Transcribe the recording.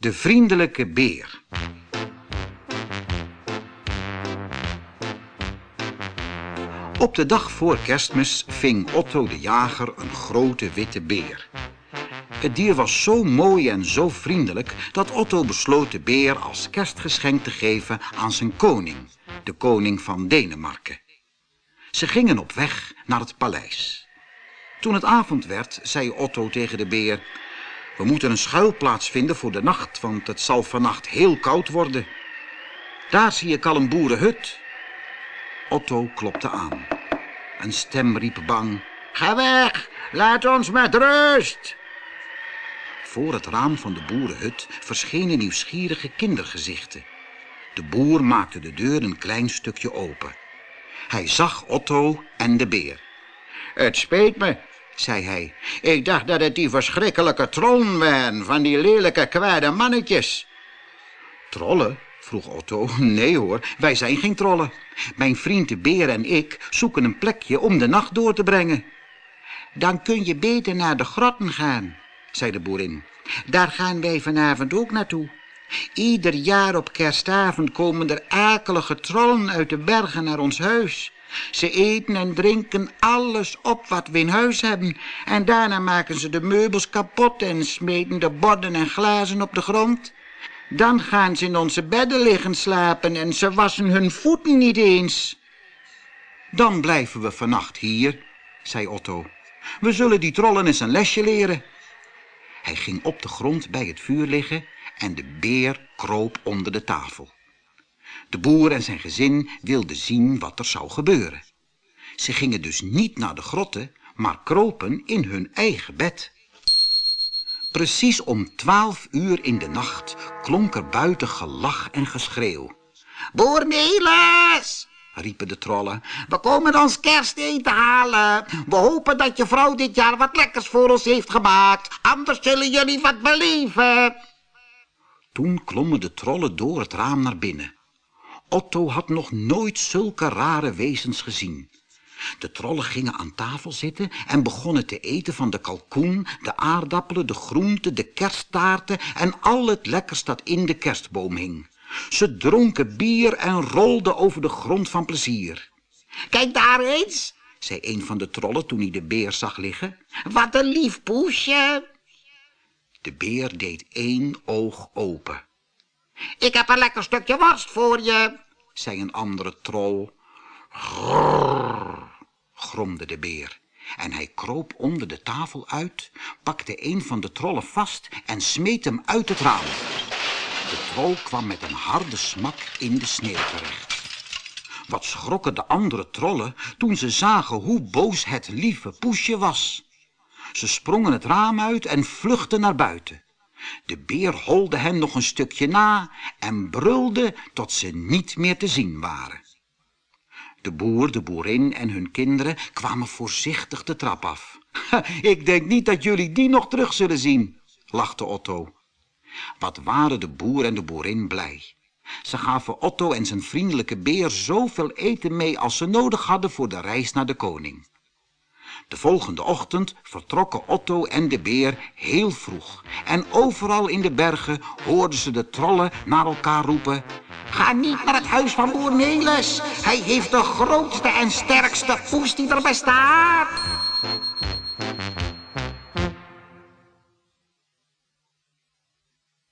De vriendelijke beer. Op de dag voor kerstmis ving Otto de jager een grote witte beer. Het dier was zo mooi en zo vriendelijk dat Otto besloot de beer als kerstgeschenk te geven aan zijn koning, de koning van Denemarken. Ze gingen op weg naar het paleis. Toen het avond werd, zei Otto tegen de beer... We moeten een schuilplaats vinden voor de nacht, want het zal vannacht heel koud worden. Daar zie ik al een boerenhut. Otto klopte aan. Een stem riep bang. Ga weg, laat ons met rust. Voor het raam van de boerenhut verschenen nieuwsgierige kindergezichten. De boer maakte de deur een klein stukje open. Hij zag Otto en de beer. Het speet me, zei hij. Ik dacht dat het die verschrikkelijke trollen waren van die lelijke kwade mannetjes. Trollen? vroeg Otto. Nee hoor, wij zijn geen trollen. Mijn vriend de beer en ik zoeken een plekje om de nacht door te brengen. Dan kun je beter naar de grotten gaan, zei de boerin. Daar gaan wij vanavond ook naartoe. Ieder jaar op kerstavond komen er akelige trollen uit de bergen naar ons huis. Ze eten en drinken alles op wat we in huis hebben. En daarna maken ze de meubels kapot en smeten de borden en glazen op de grond. Dan gaan ze in onze bedden liggen slapen en ze wassen hun voeten niet eens. Dan blijven we vannacht hier, zei Otto. We zullen die trollen eens een lesje leren. Hij ging op de grond bij het vuur liggen en de beer kroop onder de tafel. De boer en zijn gezin wilden zien wat er zou gebeuren. Ze gingen dus niet naar de grotten, maar kropen in hun eigen bed. Precies om twaalf uur in de nacht klonk er buiten gelach en geschreeuw. Boer Nelis, riepen de trollen, we komen ons kersteten halen. We hopen dat je vrouw dit jaar wat lekkers voor ons heeft gemaakt, anders zullen jullie wat beleven. Toen klommen de trollen door het raam naar binnen. Otto had nog nooit zulke rare wezens gezien. De trollen gingen aan tafel zitten en begonnen te eten van de kalkoen, de aardappelen, de groenten, de kersttaarten en al het lekkers dat in de kerstboom hing. Ze dronken bier en rolden over de grond van plezier. Kijk daar eens, zei een van de trollen toen hij de beer zag liggen. Wat een lief poesje. De beer deed één oog open. Ik heb een lekker stukje worst voor je, zei een andere trol. Grrr, gromde de beer. En hij kroop onder de tafel uit, pakte een van de trollen vast en smeet hem uit het raam. De trol kwam met een harde smak in de sneeuw terecht. Wat schrokken de andere trollen toen ze zagen hoe boos het lieve poesje was. Ze sprongen het raam uit en vluchtten naar buiten. De beer holde hen nog een stukje na en brulde tot ze niet meer te zien waren. De boer, de boerin en hun kinderen kwamen voorzichtig de trap af. Ik denk niet dat jullie die nog terug zullen zien, lachte Otto. Wat waren de boer en de boerin blij. Ze gaven Otto en zijn vriendelijke beer zoveel eten mee als ze nodig hadden voor de reis naar de koning. De volgende ochtend vertrokken Otto en de beer heel vroeg. En overal in de bergen hoorden ze de trollen naar elkaar roepen... Ga niet naar het huis van boer Nelis. Hij heeft de grootste en sterkste poes die er bestaat.